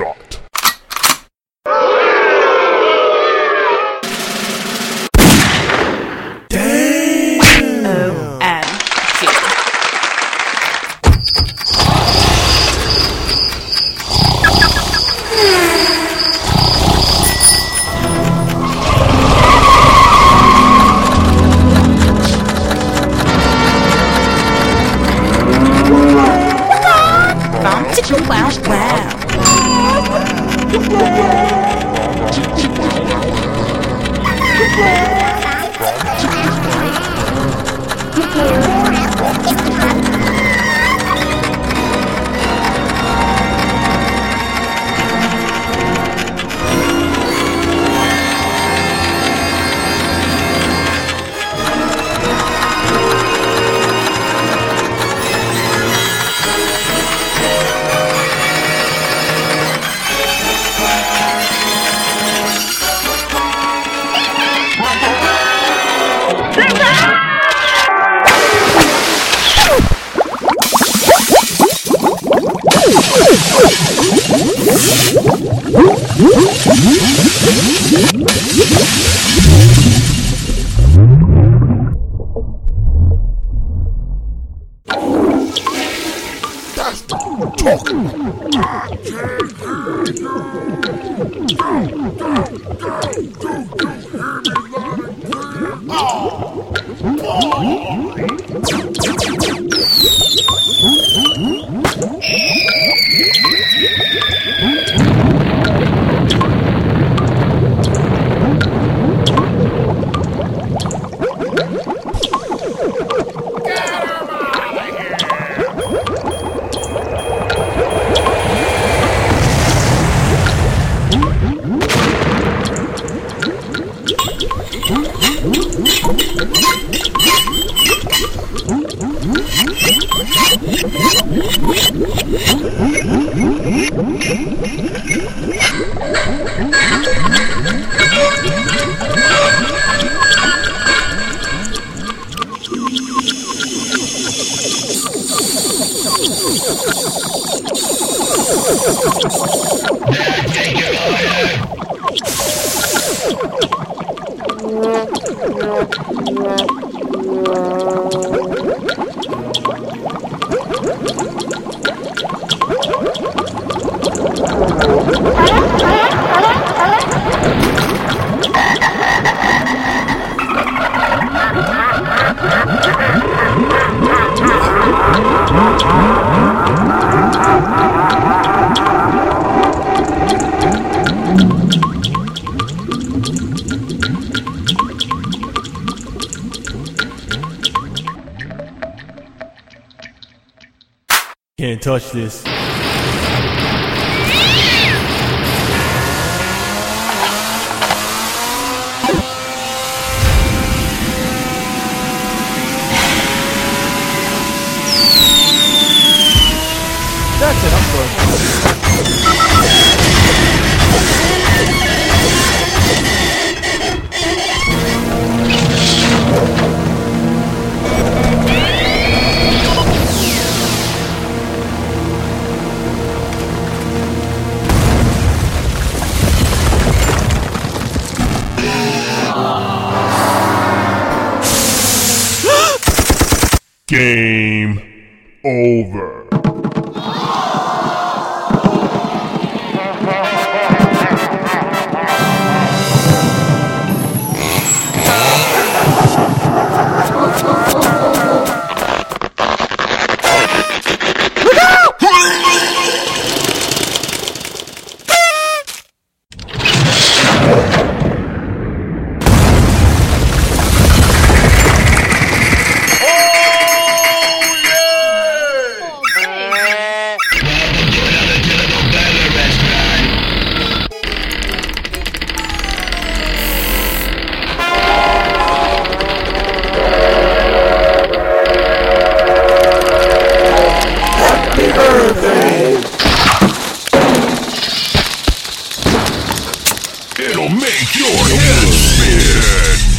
Headshot. Oh, boy. Oh, my God. Can't touch this. That's it, I'm done. Game over. Mortal Kombat.